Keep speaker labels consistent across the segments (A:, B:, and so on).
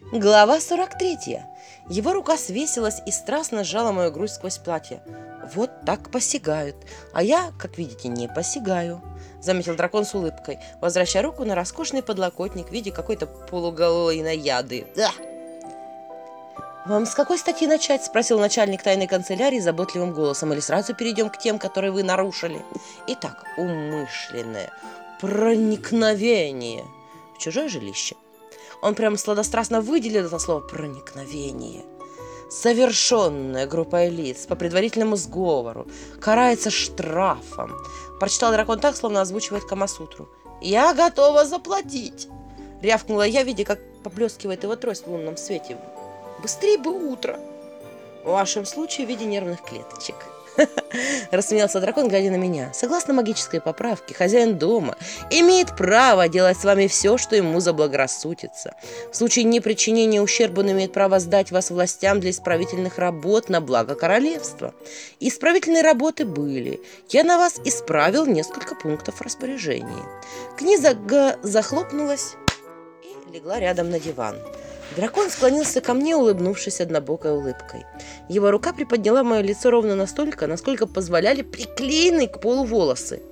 A: Глава 43. Его рука свесилась и страстно сжала мою грудь сквозь платье. Вот так посягают. А я, как видите, не посягаю. Заметил дракон с улыбкой, возвращая руку на роскошный подлокотник в виде какой-то полуголой наяды. Да. «Вам с какой статьи начать?» – спросил начальник тайной канцелярии заботливым голосом. «Или сразу перейдем к тем, которые вы нарушили?» Итак, умышленное проникновение в чужое жилище. Он прям сладострастно выделил это слово «проникновение». Совершенная группа лиц по предварительному сговору карается штрафом. Прочитал дракон так, словно озвучивает Камасутру. «Я готова заплатить!» Рявкнула я, видя, как поблескивает его трость в лунном свете. «Быстрее бы утро!» В вашем случае в виде нервных клеточек. Рассмеялся дракон, глядя на меня. Согласно магической поправке, хозяин дома имеет право делать с вами все, что ему заблагорассудится. В случае непричинения ущерба он имеет право сдать вас властям для исправительных работ на благо королевства. Исправительные работы были. Я на вас исправил несколько пунктов распоряжения. Книга захлопнулась и легла рядом на диван. Дракон склонился ко мне, улыбнувшись однобокой улыбкой. Его рука приподняла мое лицо ровно настолько, насколько позволяли приклеенные к полу волосы.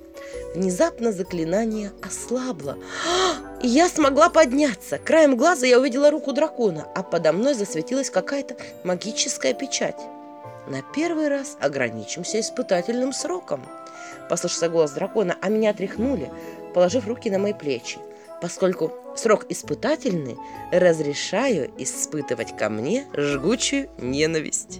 A: Внезапно заклинание ослабло, и я смогла подняться. Краем глаза я увидела руку дракона, а подо мной засветилась какая-то магическая печать. На первый раз ограничимся испытательным сроком. Послышался голос дракона, а меня тряхнули, положив руки на мои плечи. Поскольку срок испытательный, разрешаю испытывать ко мне жгучую ненависть.